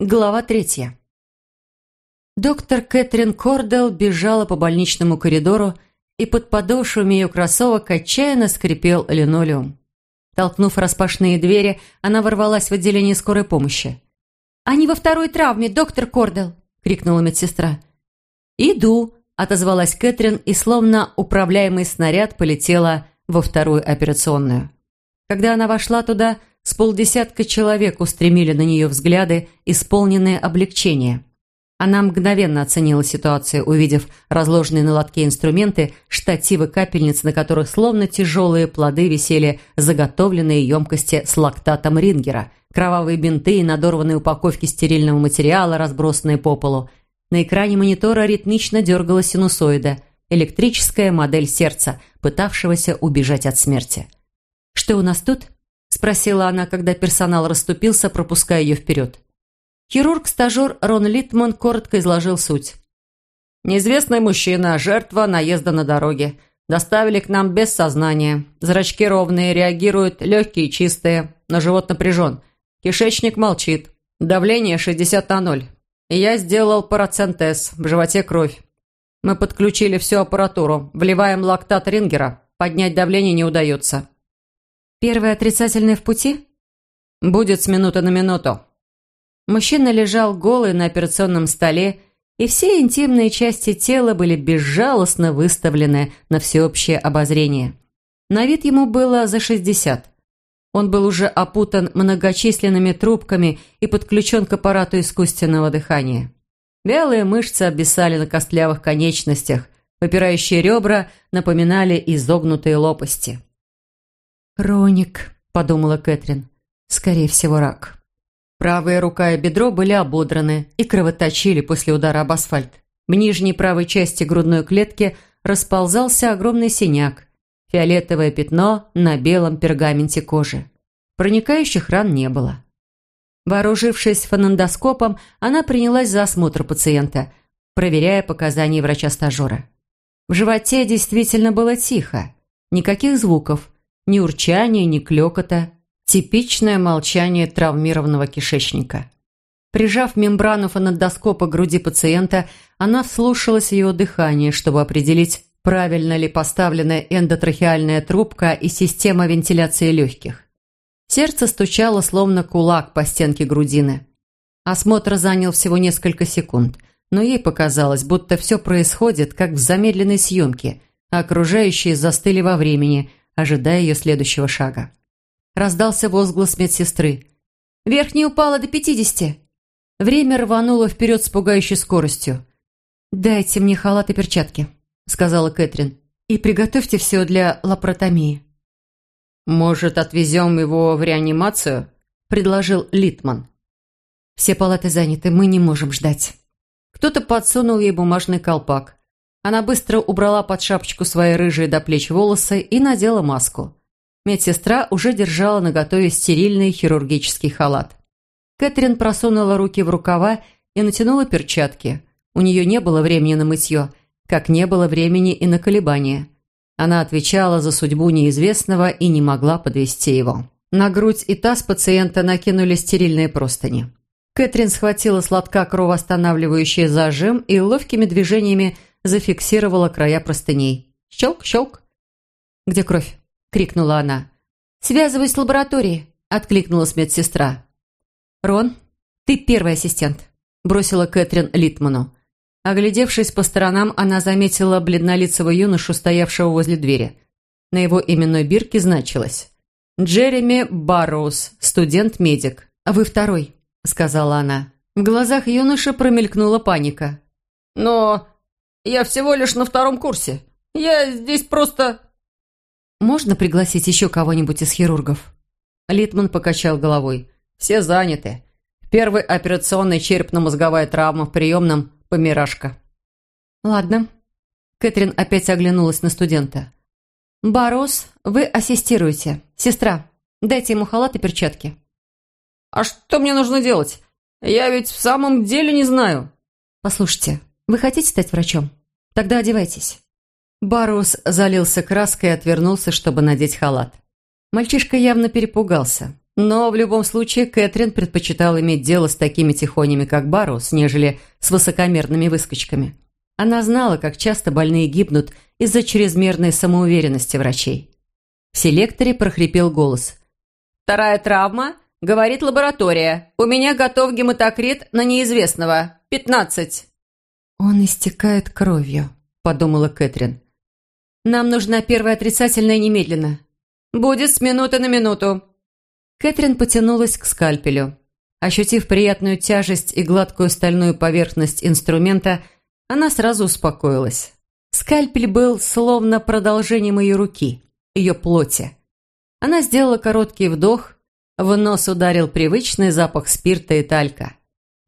Глава третья. Доктор Кэтрин Кордел бежала по больничному коридору, и под подошвами ее кроссовок отчаянно скрипел линолеум. Толкнув распашные двери, она ворвалась в отделение скорой помощи. «Они во второй травме, доктор Кордел!» — крикнула медсестра. «Иду!» — отозвалась Кэтрин, и словно управляемый снаряд полетела во вторую операционную. Когда она вошла туда, с полдесятка человек устремили на нее взгляды, исполненные облегчения. Она мгновенно оценила ситуацию, увидев разложенные на лотке инструменты, штативы капельниц, на которых словно тяжелые плоды висели заготовленные емкости с лактатом Рингера, кровавые бинты и надорванные упаковки стерильного материала, разбросанные по полу. На экране монитора ритмично дергала синусоида, электрическая модель сердца, пытавшегося убежать от смерти. «Что у нас тут?» – спросила она, когда персонал расступился, пропуская ее вперед. Хирург-стажер Рон Литман коротко изложил суть. «Неизвестный мужчина, жертва наезда на дороге. Доставили к нам без сознания. Зрачки ровные, реагируют, легкие чистые, но живот напряжен. Кишечник молчит. Давление 60 на 0. Я сделал парацентез, в животе кровь. Мы подключили всю аппаратуру, вливаем лактат Рингера. Поднять давление не удается. Первое отрицательное в пути? Будет с минуты на минуту. Мужчина лежал голый на операционном столе, и все интимные части тела были безжалостно выставлены на всеобщее обозрение. На вид ему было за 60. Он был уже опутан многочисленными трубками и подключен к аппарату искусственного дыхания. Вялые мышцы обвисали на костлявых конечностях, выпирающие ребра напоминали изогнутые лопасти. «Хроник», — подумала Кэтрин. «Скорее всего, рак». Правая рука и бедро были ободраны и кровоточили после удара об асфальт. В нижней правой части грудной клетки расползался огромный синяк, фиолетовое пятно на белом пергаменте кожи. Проникающих ран не было. Вооружившись фонендоскопом, она принялась за осмотр пациента, проверяя показания врача-стажера. В животе действительно было тихо. Никаких звуков, ни урчания, ни клёкота. Типичное молчание травмированного кишечника. Прижав мембрану фонодоскопа к груди пациента, она вслушалась его дыхание, чтобы определить, правильно ли поставлена эндотрахеальная трубка и система вентиляции легких. Сердце стучало, словно кулак по стенке грудины. Осмотр занял всего несколько секунд, но ей показалось, будто все происходит, как в замедленной съемке, а окружающие застыли во времени – ожидая ее следующего шага. Раздался возглас медсестры. «Верхняя упала до пятидесяти!» Время рвануло вперед с пугающей скоростью. «Дайте мне халат и перчатки», — сказала Кэтрин. «И приготовьте все для лапаротомии». «Может, отвезем его в реанимацию?» — предложил Литман. «Все палаты заняты, мы не можем ждать». Кто-то подсунул ей бумажный колпак. Она быстро убрала под шапочку свои рыжие до плеч волосы и надела маску. Медсестра уже держала наготове стерильный хирургический халат. Кэтрин просунула руки в рукава и натянула перчатки. У нее не было времени на мытье, как не было времени и на колебания. Она отвечала за судьбу неизвестного и не могла подвести его. На грудь и таз пациента накинули стерильные простыни. Кэтрин схватила сладка кровоостанавливающий зажим и ловкими движениями зафиксировала края простыней. «Щелк, щелк!» «Где кровь?» — крикнула она. «Связываюсь с лабораторией», — откликнулась медсестра. «Рон, ты первый ассистент», — бросила Кэтрин Литману. Оглядевшись по сторонам, она заметила бледнолицего юношу, стоявшего возле двери. На его именной бирке значилось «Джереми Барроуз, студент-медик». «А вы второй», — сказала она. В глазах юноши промелькнула паника. «Но я всего лишь на втором курсе. Я здесь просто...» «Можно пригласить еще кого-нибудь из хирургов?» Литман покачал головой. «Все заняты. Первый операционный черепно-мозговая травма в приемном – помирашка». «Ладно». Кэтрин опять оглянулась на студента. «Барос, вы ассистируете. Сестра, дайте ему халат и перчатки». «А что мне нужно делать? Я ведь в самом деле не знаю». «Послушайте, вы хотите стать врачом? Тогда одевайтесь». Барус залился краской и отвернулся, чтобы надеть халат. Мальчишка явно перепугался. Но в любом случае Кэтрин предпочитала иметь дело с такими тихонями, как Барус, нежели с высокомерными выскочками. Она знала, как часто больные гибнут из-за чрезмерной самоуверенности врачей. В селекторе прохрипел голос. «Вторая травма, — говорит лаборатория. У меня готов гематокрит на неизвестного. Пятнадцать». «Он истекает кровью», — подумала Кэтрин. «Нам нужна первая отрицательная немедленно. Будет с минуты на минуту». Кэтрин потянулась к скальпелю. Ощутив приятную тяжесть и гладкую стальную поверхность инструмента, она сразу успокоилась. Скальпель был словно продолжением ее руки, ее плоти. Она сделала короткий вдох, в нос ударил привычный запах спирта и талька.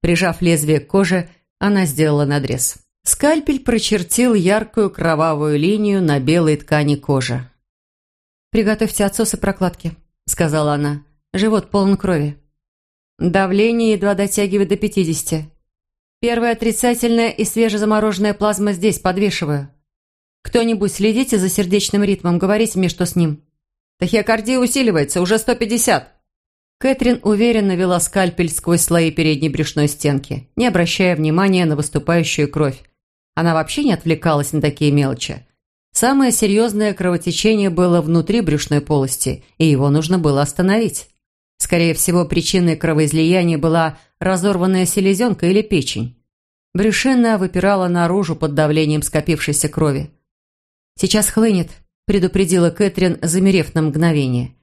Прижав лезвие к коже, она сделала надрез. Скальпель прочертил яркую кровавую линию на белой ткани кожи. «Приготовьте отсосы прокладки», — сказала она. «Живот полон крови». Давление едва дотягивает до пятидесяти. Первая отрицательная и свежезамороженная плазма здесь, подвешиваю. Кто-нибудь следите за сердечным ритмом, говорите мне, что с ним. Тахиокардия усиливается, уже сто пятьдесят. Кэтрин уверенно вела скальпель сквозь слои передней брюшной стенки, не обращая внимания на выступающую кровь. Она вообще не отвлекалась на такие мелочи. Самое серьезное кровотечение было внутри брюшной полости, и его нужно было остановить. Скорее всего, причиной кровоизлияния была разорванная селезенка или печень. Брюшина выпирала наружу под давлением скопившейся крови. «Сейчас хлынет», – предупредила Кэтрин, замерев на мгновение.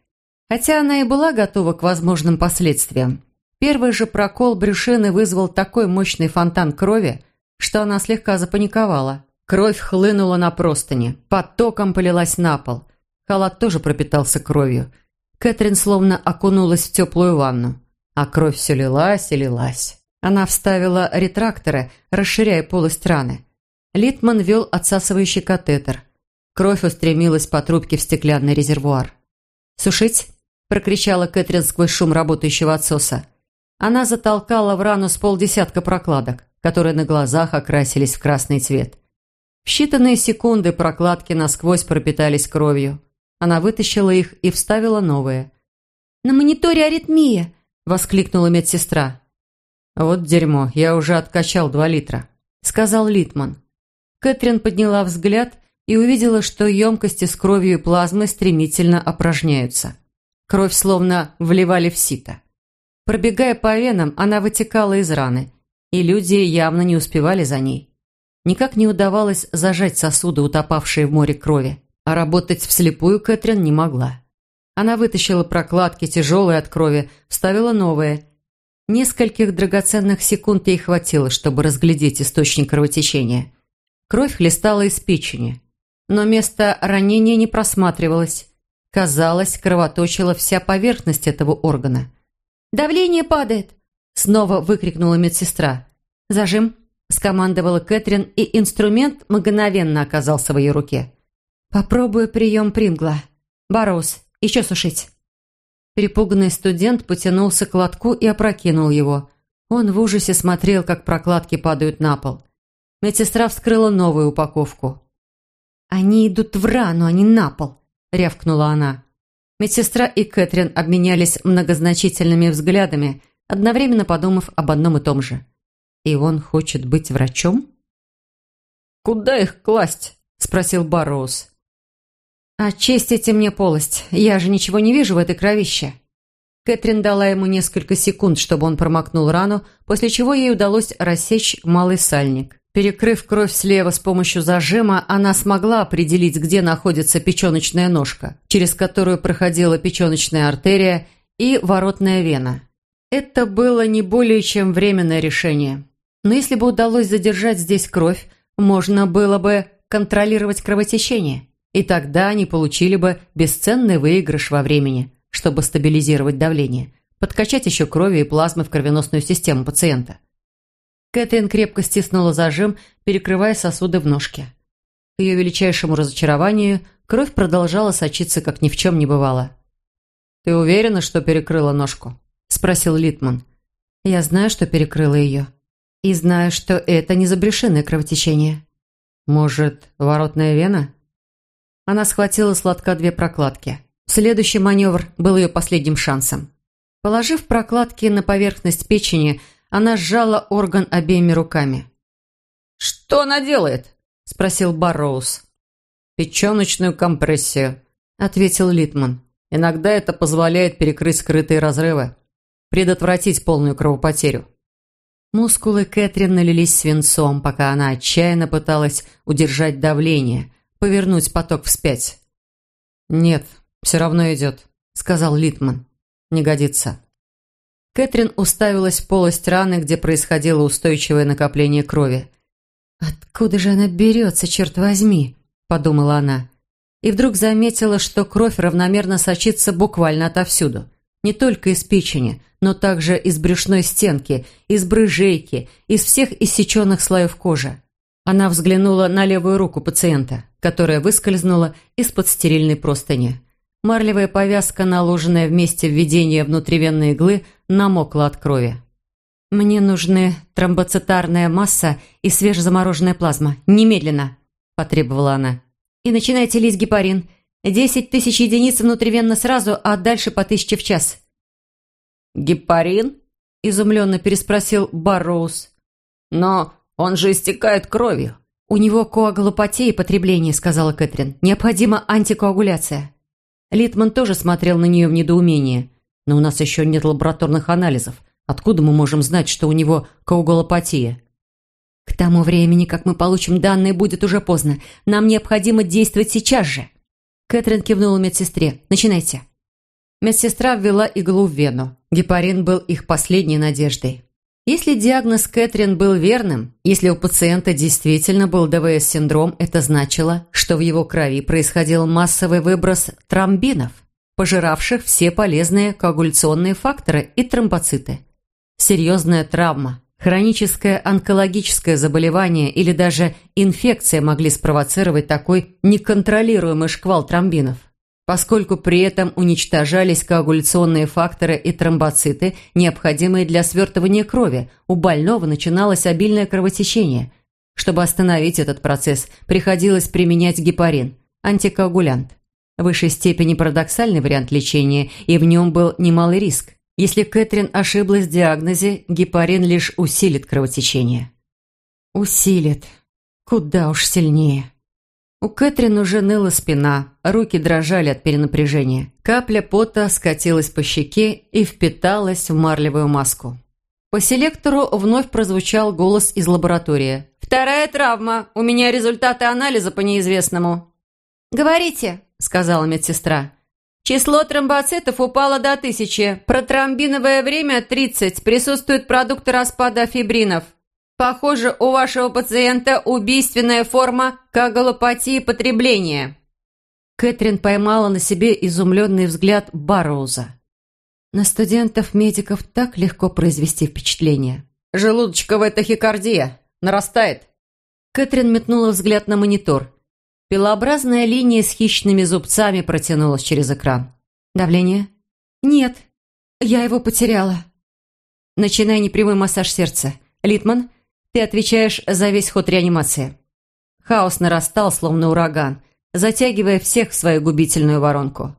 Хотя она и была готова к возможным последствиям. Первый же прокол брюшины вызвал такой мощный фонтан крови, что она слегка запаниковала. Кровь хлынула на простыни, потоком полилась на пол. Халат тоже пропитался кровью. Кэтрин словно окунулась в теплую ванну. А кровь все лилась и лилась. Она вставила ретракторы, расширяя полость раны. Литман вел отсасывающий катетер. Кровь устремилась по трубке в стеклянный резервуар. «Сушить?» Прокричала Кэтрин сквозь шум работающего отсоса. Она затолкала в рану с полдесятка прокладок, которые на глазах окрасились в красный цвет. В считанные секунды прокладки насквозь пропитались кровью. Она вытащила их и вставила новые. «На мониторе аритмия!» – воскликнула медсестра. «Вот дерьмо, я уже откачал два литра», – сказал Литман. Кэтрин подняла взгляд и увидела, что емкости с кровью и плазмой стремительно опорожняются. Кровь словно вливали в сито. Пробегая по венам, она вытекала из раны, и люди явно не успевали за ней. Никак не удавалось зажать сосуды, утопавшие в море крови, а работать вслепую Кэтрин не могла. Она вытащила прокладки, тяжелые от крови, вставила новые. Нескольких драгоценных секунд ей хватило, чтобы разглядеть источник кровотечения. Кровь хлестала из печени, но место ранения не просматривалось. Казалось, кровоточила вся поверхность этого органа. «Давление падает!» – снова выкрикнула медсестра. «Зажим!» – скомандовала Кэтрин, и инструмент мгновенно оказался в ее руке. «Попробую прием Прингла. Бароус, еще сушить!» Перепуганный студент потянулся к лотку и опрокинул его. Он в ужасе смотрел, как прокладки падают на пол. Медсестра вскрыла новую упаковку. «Они идут в рану, а не на пол», – рявкнула она. Медсестра и Кэтрин обменялись многозначительными взглядами, одновременно подумав об одном и том же. «И он хочет быть врачом?» «Куда их класть?» – спросил Барроуз. «Очистите мне полость. Я же ничего не вижу в этой кровище». Кэтрин дала ему несколько секунд, чтобы он промокнул рану, после чего ей удалось рассечь малый сальник. Перекрыв кровь слева с помощью зажима, она смогла определить, где находится печеночная ножка, через которую проходила печеночная артерия и воротная вена. Это было не более чем временное решение. Но если бы удалось задержать здесь кровь, можно было бы контролировать кровотечение, и тогда они получили бы бесценный выигрыш во времени, чтобы стабилизировать давление, подкачать еще крови и плазмы в кровеносную систему пациента. Кэтрин крепко стиснула зажим, перекрывая сосуды в ножке. К ее величайшему разочарованию кровь продолжала сочиться, как ни в чем не бывало. «Ты уверена, что перекрыла ножку?» – спросил Литман. «Я знаю, что перекрыла ее. И знаю, что это не забрешенное кровотечение. Может, воротная вена?» Она схватила с лотка две прокладки. Следующий маневр был ее последним шансом. Положив прокладки на поверхность печени, она сжала орган обеими руками. «Что она делает?» – спросил Барроуз. «Печеночную компрессию», – ответил Литман. «Иногда это позволяет перекрыть скрытые разрывы, предотвратить полную кровопотерю». Мускулы Кэтрин налились свинцом, пока она отчаянно пыталась удержать давление, повернуть поток вспять. «Нет, все равно идет», — сказал Литман. «Не годится». Кэтрин уставилась в полость раны, где происходило устойчивое накопление крови. «Откуда же она берется, черт возьми?» – подумала она. И вдруг заметила, что кровь равномерно сочится буквально отовсюду. Не только из печени, но также из брюшной стенки, из брыжейки, из всех иссеченных слоев кожи. Она взглянула на левую руку пациента, которая выскользнула из-под стерильной простыни. Марлевая повязка, наложенная вместе введения внутривенной иглы, намокла от крови. «Мне нужны тромбоцитарная масса и свежезамороженная плазма. Немедленно!» – потребовала она. «И начинайте лить гепарин. Десять тысяч единиц внутривенно сразу, а дальше по тысяче в час». «Гепарин?» – изумленно переспросил Барроуз. «Но он же истекает кровью». «У него коагулопатия и потребление», – сказала Кэтрин. «Необходима антикоагуляция». Литман тоже смотрел на нее в недоумении. «Но у нас еще нет лабораторных анализов. Откуда мы можем знать, что у него коагулопатия?» «К тому времени, как мы получим данные, будет уже поздно. Нам необходимо действовать сейчас же». Кэтрин кивнула медсестре. «Начинайте». Медсестра ввела иглу в вену. Гепарин был их последней надеждой. Если диагноз Кэтрин был верным, если у пациента действительно был ДВС-синдром, это значило, что в его крови происходил массовый выброс тромбинов, пожиравших все полезные коагуляционные факторы и тромбоциты. Серьезная травма, хроническое онкологическое заболевание или даже инфекция могли спровоцировать такой неконтролируемый шквал тромбинов поскольку при этом уничтожались коагуляционные факторы и тромбоциты, необходимые для свертывания крови. У больного начиналось обильное кровотечение. Чтобы остановить этот процесс, приходилось применять гепарин, антикоагулянт. В высшей степени парадоксальный вариант лечения, и в нем был немалый риск. Если Кэтрин ошиблась в диагнозе, гепарин лишь усилит кровотечение. Усилит. Куда уж сильнее. У Кэтрин уже ныла спина, руки дрожали от перенапряжения. Капля пота скатилась по щеке и впиталась в марлевую маску. По селектору вновь прозвучал голос из лаборатории. «Вторая травма. У меня результаты анализа по неизвестному». «Говорите», — сказала медсестра. «Число тромбоцитов упало до тысячи. Протромбиновое время 30. Присутствуют продукты распада фибринов. Похоже, у вашего пациента убийственная форма коагулопатии потребления». Кэтрин поймала на себе изумленный взгляд Барроуза. На студентов-медиков так легко произвести впечатление. «Желудочковая тахикардия. Нарастает». Кэтрин метнула взгляд на монитор. Пилообразная линия с хищными зубцами протянулась через экран. «Давление?» «Нет, я его потеряла». «Начинай непрямой массаж сердца. Литман, ты отвечаешь за весь ход реанимации». Хаос нарастал, словно ураган, затягивая всех в свою губительную воронку.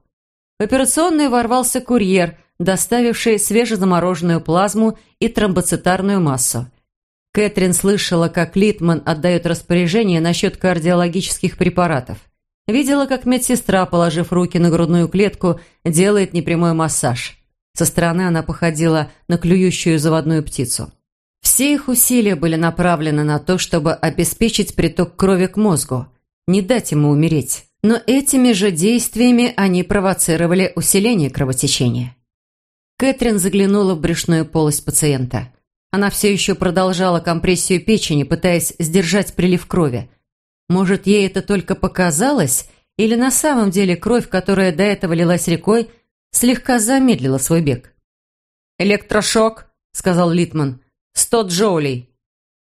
В операционную ворвался курьер, доставивший свежезамороженную плазму и тромбоцитарную массу. Кэтрин слышала, как Литман отдает распоряжение насчет кардиологических препаратов. Видела, как медсестра, положив руки на грудную клетку, делает непрямой массаж. Со стороны она походила на клюющую заводную птицу. Все их усилия были направлены на то, чтобы обеспечить приток крови к мозгу, не дать ему умереть. Но этими же действиями они провоцировали усиление кровотечения. Кэтрин заглянула в брюшную полость пациента. Она все еще продолжала компрессию печени, пытаясь сдержать прилив крови. Может, ей это только показалось, или на самом деле кровь, которая до этого лилась рекой, слегка замедлила свой бег? «Электрошок», — сказал Литман. Сто джоулей».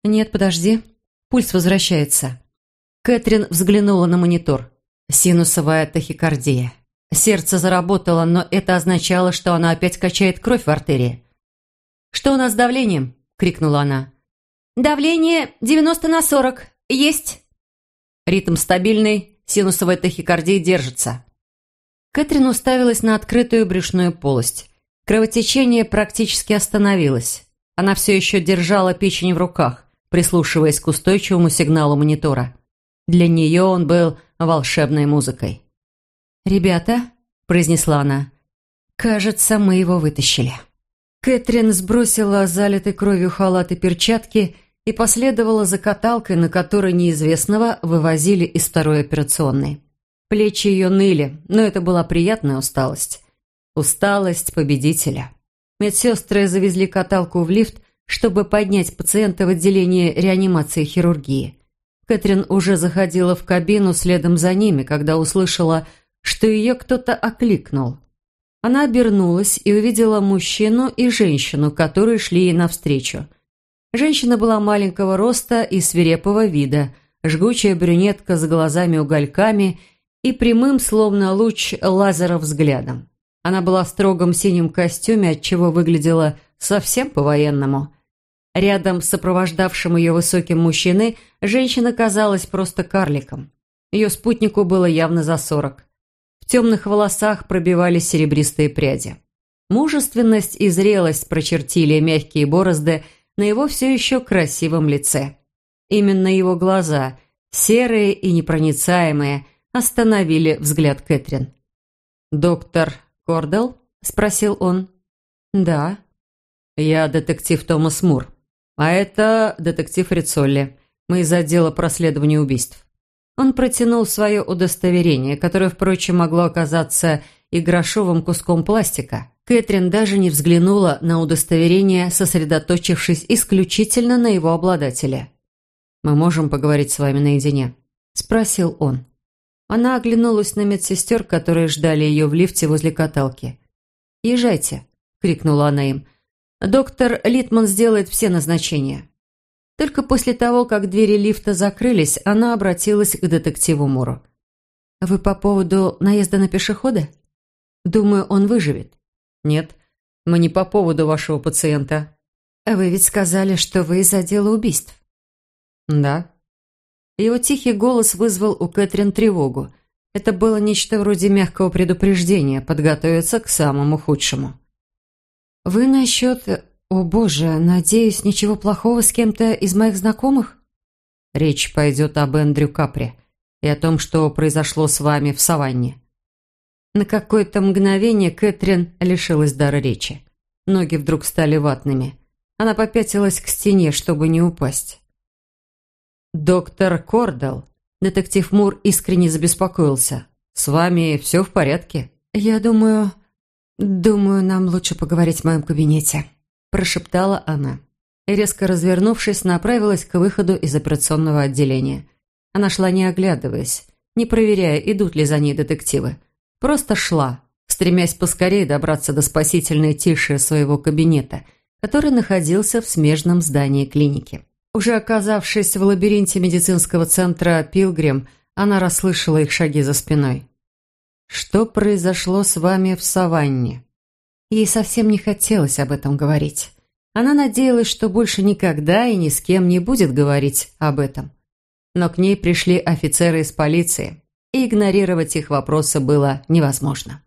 «Нет, подожди. Пульс возвращается». Кэтрин взглянула на монитор. Синусовая тахикардия. Сердце заработало, но это означало, что она опять качает кровь в артерии. «Что у нас с давлением?» – крикнула она. «Давление 90 на 40. Есть». Ритм стабильный, синусовая тахикардия держится. Кэтрин уставилась на открытую брюшную полость. Кровотечение практически остановилось. Она все еще держала печень в руках, прислушиваясь к устойчивому сигналу монитора. Для нее он был волшебной музыкой. «Ребята», – произнесла она, – «кажется, мы его вытащили». Кэтрин сбросила залитый кровью халат и перчатки и последовала за каталкой, на которой неизвестного вывозили из второй операционной. Плечи ее ныли, но это была приятная усталость. Усталость победителя. Медсестры завезли каталку в лифт, чтобы поднять пациента в отделение реанимации хирургии. Кэтрин уже заходила в кабину следом за ними, когда услышала, что ее кто-то окликнул. Она обернулась и увидела мужчину и женщину, которые шли ей навстречу. Женщина была маленького роста и свирепого вида, жгучая брюнетка с глазами-угольками и прямым, словно луч лазера взглядом. Она была в строгом синем костюме, отчего выглядела совсем по-военному. Рядом с сопровождавшим ее высоким мужчиной женщина казалась просто карликом. Ее спутнику было явно за сорок. В темных волосах пробивались серебристые пряди. Мужественность и зрелость прочертили мягкие борозды на его все еще красивом лице. Именно его глаза, серые и непроницаемые, остановили взгляд Кэтрин. «Доктор Кордел?» – спросил он. «Да». «Я детектив Томас Мур. А это детектив Рицолли. Мы из отдела проследования убийств». Он протянул свое удостоверение, которое, впрочем, могло оказаться и грошовым куском пластика. Кэтрин даже не взглянула на удостоверение, сосредоточившись исключительно на его обладателе. «Мы можем поговорить с вами наедине?» – спросил он. Она оглянулась на медсестер, которые ждали ее в лифте возле каталки. «Езжайте», – крикнула она им. «Доктор Литман сделает все назначения». Только после того, как двери лифта закрылись, она обратилась к детективу Муру. «Вы по поводу наезда на пешехода? Думаю, он выживет». «Нет, мы не по поводу вашего пациента». «Вы ведь сказали, что вы из отдела убийств». «Да», его тихий голос вызвал у Кэтрин тревогу. Это было нечто вроде мягкого предупреждения, подготовиться к самому худшему. «Вы насчет... О боже, надеюсь, ничего плохого с кем-то из моих знакомых?» Речь пойдет об Эндрю Капри и о том, что произошло с вами в саванне. На какое-то мгновение Кэтрин лишилась дара речи. Ноги вдруг стали ватными. Она попятилась к стене, чтобы не упасть. «Доктор Кордел», детектив Мур искренне забеспокоился. «С вами все в порядке?» «Я думаю... думаю, нам лучше поговорить в моем кабинете», прошептала она. И резко развернувшись, направилась к выходу из операционного отделения. Она шла не оглядываясь, не проверяя, идут ли за ней детективы. Просто шла, стремясь поскорее добраться до спасительной тиши своего кабинета, который находился в смежном здании клиники. Уже оказавшись в лабиринте медицинского центра «Пилгрим», она расслышала их шаги за спиной. «Что произошло с вами в саванне?» Ей совсем не хотелось об этом говорить. Она надеялась, что больше никогда и ни с кем не будет говорить об этом. Но к ней пришли офицеры из полиции, и игнорировать их вопросы было невозможно.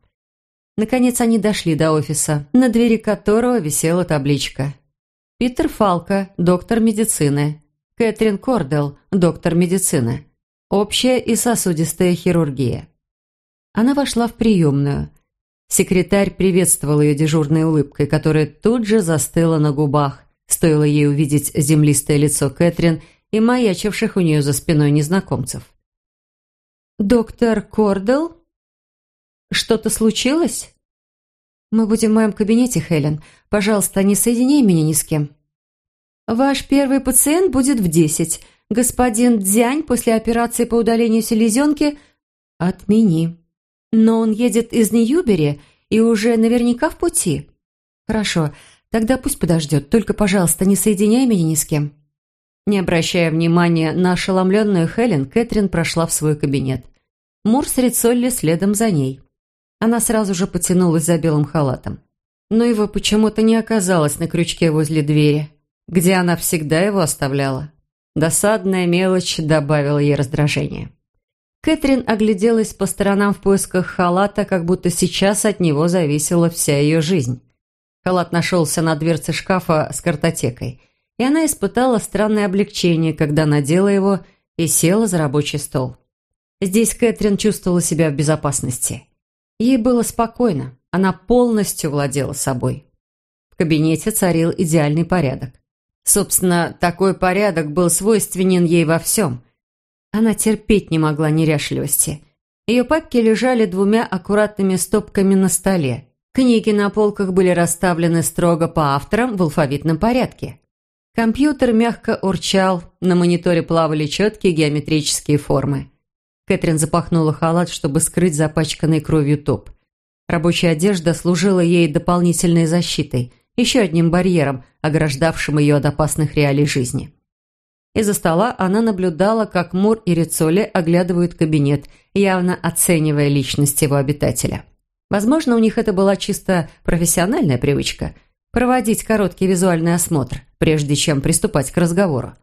Наконец они дошли до офиса, на двери которого висела табличка Питер Фалка, доктор медицины. Кэтрин Кордел, доктор медицины. Общая и сосудистая хирургия. Она вошла в приемную. Секретарь приветствовал ее дежурной улыбкой, которая тут же застыла на губах. Стоило ей увидеть землистое лицо Кэтрин и маячивших у нее за спиной незнакомцев. «Доктор Кордел? Что-то случилось?» «Мы будем в моем кабинете, Хелен. Пожалуйста, не соединяй меня ни с кем». «Ваш первый пациент будет в десять. Господин Дзянь после операции по удалению селезенки...» «Отмени». «Но он едет из Ньюбери и уже наверняка в пути». «Хорошо, тогда пусть подождет. Только, пожалуйста, не соединяй меня ни с кем». Не обращая внимания на ошеломленную Хелен, Кэтрин прошла в свой кабинет. Мур с Рицолли следом за ней. Она сразу же потянулась за белым халатом. Но его почему-то не оказалось на крючке возле двери, где она всегда его оставляла. Досадная мелочь добавила ей раздражение. Кэтрин огляделась по сторонам в поисках халата, как будто сейчас от него зависела вся ее жизнь. Халат нашелся на дверце шкафа с картотекой, и она испытала странное облегчение, когда надела его и села за рабочий стол. Здесь Кэтрин чувствовала себя в безопасности. Ей было спокойно, она полностью владела собой. В кабинете царил идеальный порядок. Собственно, такой порядок был свойственен ей во всем. Она терпеть не могла неряшливости. Ее папки лежали двумя аккуратными стопками на столе. Книги на полках были расставлены строго по авторам в алфавитном порядке. Компьютер мягко урчал, на мониторе плавали четкие геометрические формы. Кэтрин запахнула халат, чтобы скрыть запачканный кровью топ. Рабочая одежда служила ей дополнительной защитой, еще одним барьером, ограждавшим ее от опасных реалий жизни. Из-за стола она наблюдала, как Мур и Рицоли оглядывают кабинет, явно оценивая личность его обитателя. Возможно, у них это была чисто профессиональная привычка – проводить короткий визуальный осмотр, прежде чем приступать к разговору.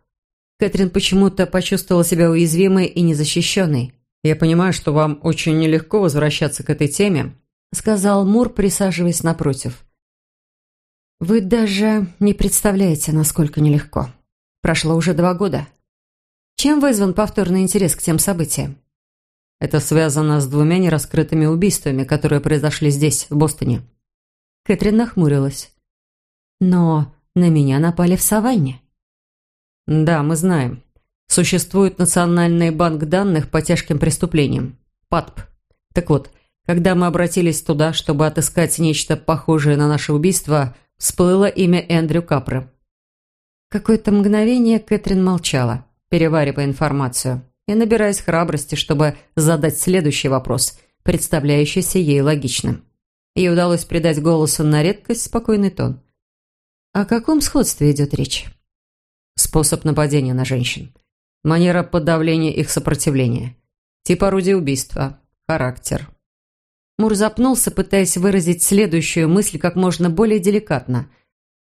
Кэтрин почему-то почувствовала себя уязвимой и незащищенной. «Я понимаю, что вам очень нелегко возвращаться к этой теме», – сказал Мур, присаживаясь напротив. «Вы даже не представляете, насколько нелегко. Прошло уже два года. Чем вызван повторный интерес к тем событиям?» Это связано с двумя нераскрытыми убийствами, которые произошли здесь, в Бостоне. Кэтрин нахмурилась. «Но на меня напали в саванне». «Да, мы знаем. Существует Национальный банк данных по тяжким преступлениям. ПАТП. Так вот, когда мы обратились туда, чтобы отыскать нечто похожее на наше убийство, всплыло имя Эндрю Капры. Какое-то мгновение Кэтрин молчала, переваривая информацию и набираясь храбрости, чтобы задать следующий вопрос, представляющийся ей логичным. Ей удалось придать голосу на редкость спокойный тон. О каком сходстве идет речь? Способ нападения на женщин. Манера подавления их сопротивления. Тип орудия убийства. Характер. Мур запнулся, пытаясь выразить следующую мысль как можно более деликатно.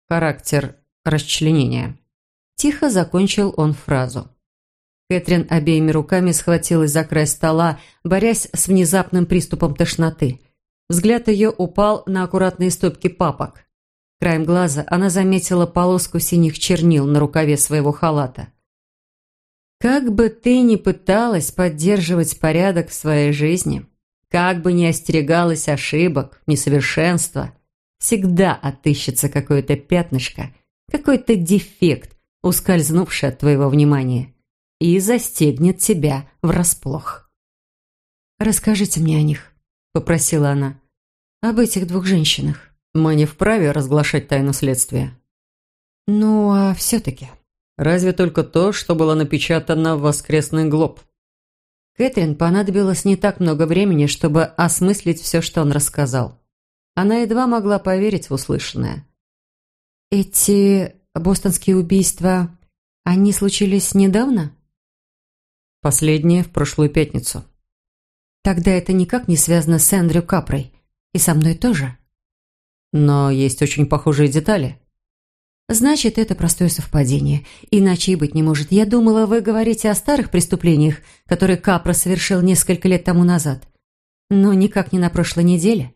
Характер расчленения. Тихо закончил он фразу. Кэтрин обеими руками схватилась за край стола, борясь с внезапным приступом тошноты. Взгляд ее упал на аккуратные стопки папок. Краем глаза она заметила полоску синих чернил на рукаве своего халата. «Как бы ты ни пыталась поддерживать порядок в своей жизни, как бы ни остерегалась ошибок, несовершенства, всегда отыщется какое-то пятнышко, какой-то дефект, ускользнувший от твоего внимания и застегнет тебя врасплох. «Расскажите мне о них», — попросила она. «Об этих двух женщинах». «Мы не вправе разглашать тайну следствия». «Ну, а все-таки...» «Разве только то, что было напечатано в «Воскресный глоб». Кэтрин понадобилось не так много времени, чтобы осмыслить все, что он рассказал. Она едва могла поверить в услышанное. «Эти бостонские убийства, они случились недавно?» Последнее в прошлую пятницу. Тогда это никак не связано с Эндрю Капрой. И со мной тоже. Но есть очень похожие детали. Значит, это простое совпадение. Иначе и быть не может. Я думала, вы говорите о старых преступлениях, которые Капра совершил несколько лет тому назад. Но никак не на прошлой неделе.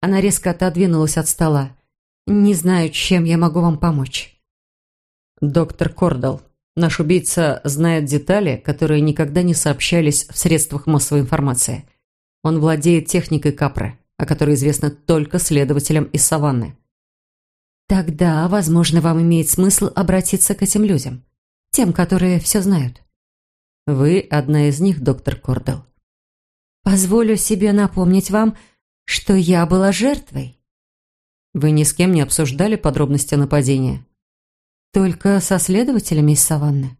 Она резко отодвинулась от стола. Не знаю, чем я могу вам помочь. Доктор Кордал, Наш убийца знает детали, которые никогда не сообщались в средствах массовой информации. Он владеет техникой капры, о которой известно только следователям из Саванны. Тогда, возможно, вам имеет смысл обратиться к этим людям. Тем, которые все знают. Вы одна из них, доктор Кордел. Позволю себе напомнить вам, что я была жертвой. Вы ни с кем не обсуждали подробности нападения? Только со следователями из Саванны.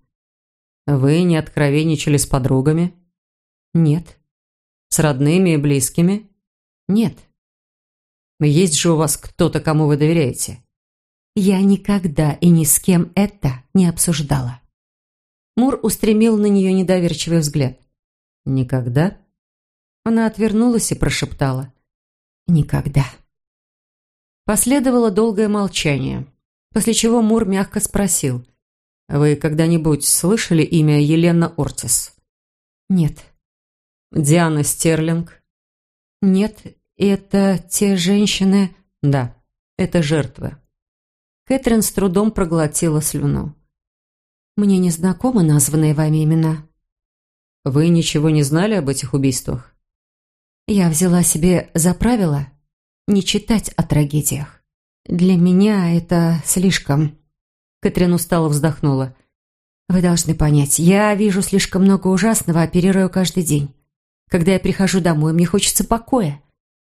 Вы не откровенничали с подругами? Нет. С родными и близкими? Нет. Есть же у вас кто-то, кому вы доверяете? Я никогда и ни с кем это не обсуждала. Мур устремил на нее недоверчивый взгляд. «Никогда?» Она отвернулась и прошептала. «Никогда». Последовало долгое молчание после чего Мур мягко спросил. «Вы когда-нибудь слышали имя Елена Ортис?» «Нет». «Диана Стерлинг?» «Нет, это те женщины...» «Да». Это жертвы. Кэтрин с трудом проглотила слюну. «Мне не знакомы названные вами имена». «Вы ничего не знали об этих убийствах?» «Я взяла себе за правило не читать о трагедиях. Для меня это слишком...» Кэтрин устало вздохнула. «Вы должны понять, я вижу слишком много ужасного, оперирую каждый день. Когда я прихожу домой, мне хочется покоя.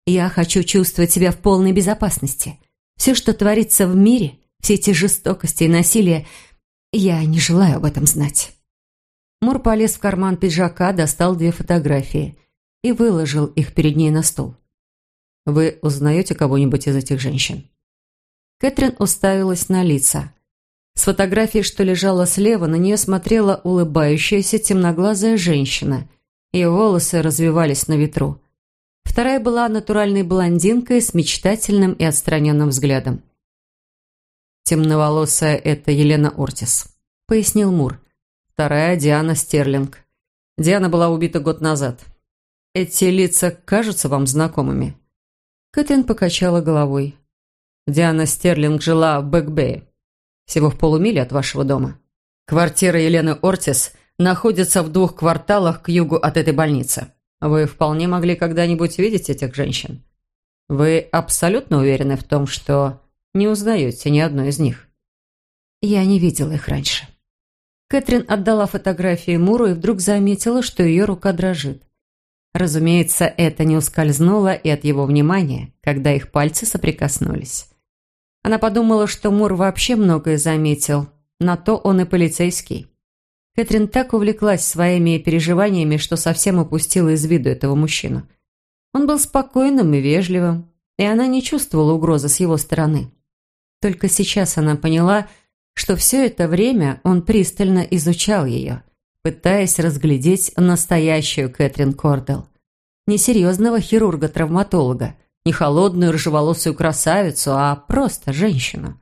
Я хочу чувствовать себя в полной безопасности. Все, что творится в мире, все эти жестокости и насилие, я не желаю об этом знать». Мур полез в карман пиджака, достал две фотографии и выложил их перед ней на стол. «Вы узнаете кого-нибудь из этих женщин?» Кэтрин уставилась на лица. С фотографии, что лежала слева, на нее смотрела улыбающаяся темноглазая женщина. Ее волосы развивались на ветру. Вторая была натуральной блондинкой с мечтательным и отстраненным взглядом. «Темноволосая – это Елена Ортис», – пояснил Мур. «Вторая – Диана Стерлинг. Диана была убита год назад. Эти лица кажутся вам знакомыми?» Кэтрин покачала головой. Диана Стерлинг жила в Бэкбее всего в полумиле от вашего дома. Квартира Елены Ортис находится в двух кварталах к югу от этой больницы. Вы вполне могли когда-нибудь видеть этих женщин. Вы абсолютно уверены в том, что не узнаете ни одной из них? Я не видела их раньше. Кэтрин отдала фотографии Муру и вдруг заметила, что ее рука дрожит. Разумеется, это не ускользнуло и от его внимания, когда их пальцы соприкоснулись. Она подумала, что Мур вообще многое заметил. На то он и полицейский. Кэтрин так увлеклась своими переживаниями, что совсем упустила из виду этого мужчину. Он был спокойным и вежливым, и она не чувствовала угрозы с его стороны. Только сейчас она поняла, что все это время он пристально изучал ее, пытаясь разглядеть настоящую Кэтрин Кордел. Несерьезного хирурга-травматолога, не холодную рыжеволосую красавицу, а просто женщину.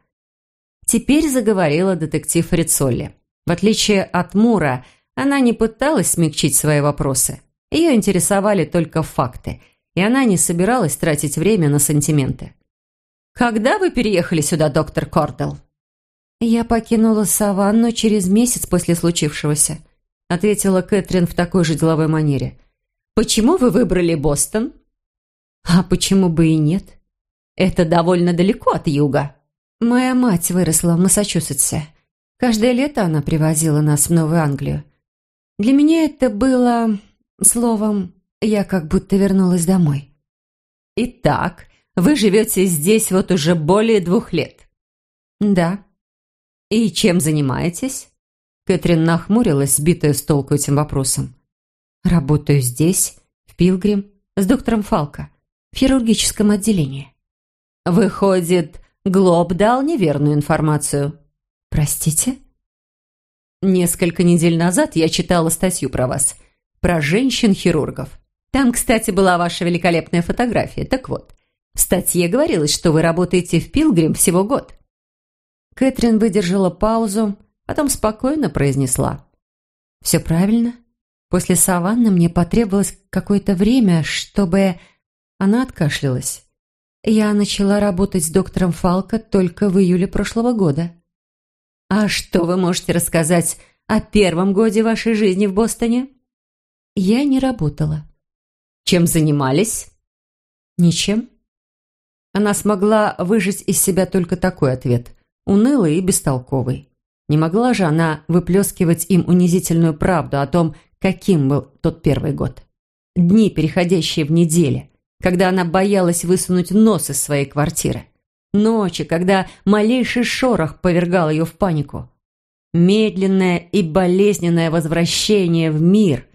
Теперь заговорила детектив Рицолли. В отличие от Мура, она не пыталась смягчить свои вопросы. Ее интересовали только факты, и она не собиралась тратить время на сантименты. «Когда вы переехали сюда, доктор Кордел?» «Я покинула саванну через месяц после случившегося», ответила Кэтрин в такой же деловой манере. «Почему вы выбрали Бостон?» А почему бы и нет? Это довольно далеко от юга. Моя мать выросла в Массачусетсе. Каждое лето она привозила нас в Новую Англию. Для меня это было... Словом, я как будто вернулась домой. Итак, вы живете здесь вот уже более двух лет? Да. И чем занимаетесь? Кэтрин нахмурилась, сбитая с толку этим вопросом. Работаю здесь, в Пилгрим, с доктором Фалко в хирургическом отделении. Выходит, Глоб дал неверную информацию. Простите? Несколько недель назад я читала статью про вас. Про женщин-хирургов. Там, кстати, была ваша великолепная фотография. Так вот, в статье говорилось, что вы работаете в Пилгрим всего год. Кэтрин выдержала паузу, потом спокойно произнесла. «Все правильно. После саванны мне потребовалось какое-то время, чтобы она откашлялась. «Я начала работать с доктором Фалко только в июле прошлого года». «А что вы можете рассказать о первом годе вашей жизни в Бостоне?» «Я не работала». «Чем занимались?» «Ничем». Она смогла выжить из себя только такой ответ, унылый и бестолковый. Не могла же она выплескивать им унизительную правду о том, каким был тот первый год. Дни, переходящие в недели, когда она боялась высунуть нос из своей квартиры. Ночи, когда малейший шорох повергал ее в панику. Медленное и болезненное возвращение в мир,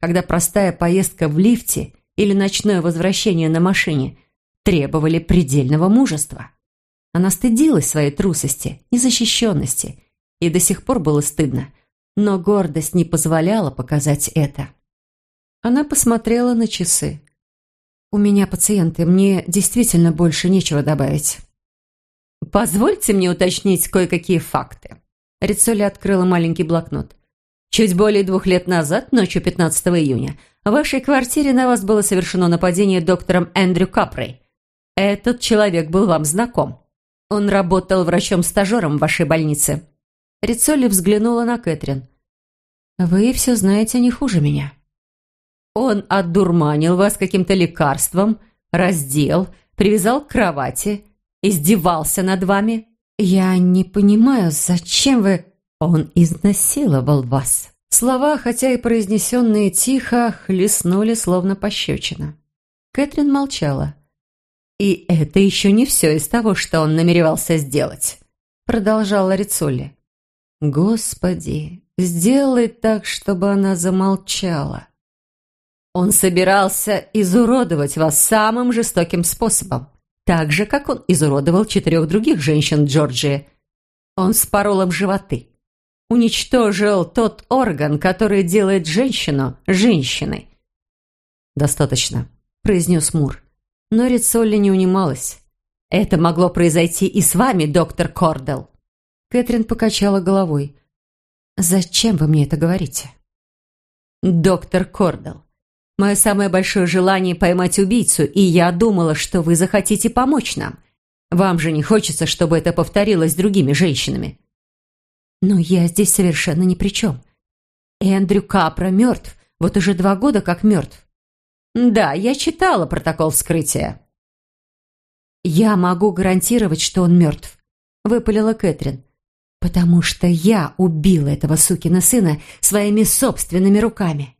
когда простая поездка в лифте или ночное возвращение на машине требовали предельного мужества. Она стыдилась своей трусости, незащищенности, и до сих пор было стыдно, но гордость не позволяла показать это. Она посмотрела на часы. «У меня пациенты, мне действительно больше нечего добавить». «Позвольте мне уточнить кое-какие факты». Рицоли открыла маленький блокнот. «Чуть более двух лет назад, ночью 15 июня, в вашей квартире на вас было совершено нападение доктором Эндрю Капрей. Этот человек был вам знаком. Он работал врачом-стажером в вашей больнице». Рицолли взглянула на Кэтрин. «Вы все знаете не хуже меня». «Он отдурманил вас каким-то лекарством, раздел, привязал к кровати, издевался над вами?» «Я не понимаю, зачем вы...» «Он изнасиловал вас». Слова, хотя и произнесенные тихо, хлестнули словно пощечина. Кэтрин молчала. «И это еще не все из того, что он намеревался сделать», продолжала Рицолли. «Господи, сделай так, чтобы она замолчала». Он собирался изуродовать вас самым жестоким способом, так же, как он изуродовал четырех других женщин Джорджии. Он спорол им животы, уничтожил тот орган, который делает женщину женщиной. «Достаточно», – произнес Мур. Но Рицолли не унималась. «Это могло произойти и с вами, доктор Кордел». Кэтрин покачала головой. «Зачем вы мне это говорите?» «Доктор Кордел, мое самое большое желание поймать убийцу, и я думала, что вы захотите помочь нам. Вам же не хочется, чтобы это повторилось с другими женщинами. Но я здесь совершенно ни при чем. Эндрю Капра мертв, вот уже два года как мертв. Да, я читала протокол вскрытия. Я могу гарантировать, что он мертв, выпалила Кэтрин. Потому что я убила этого сукина сына своими собственными руками.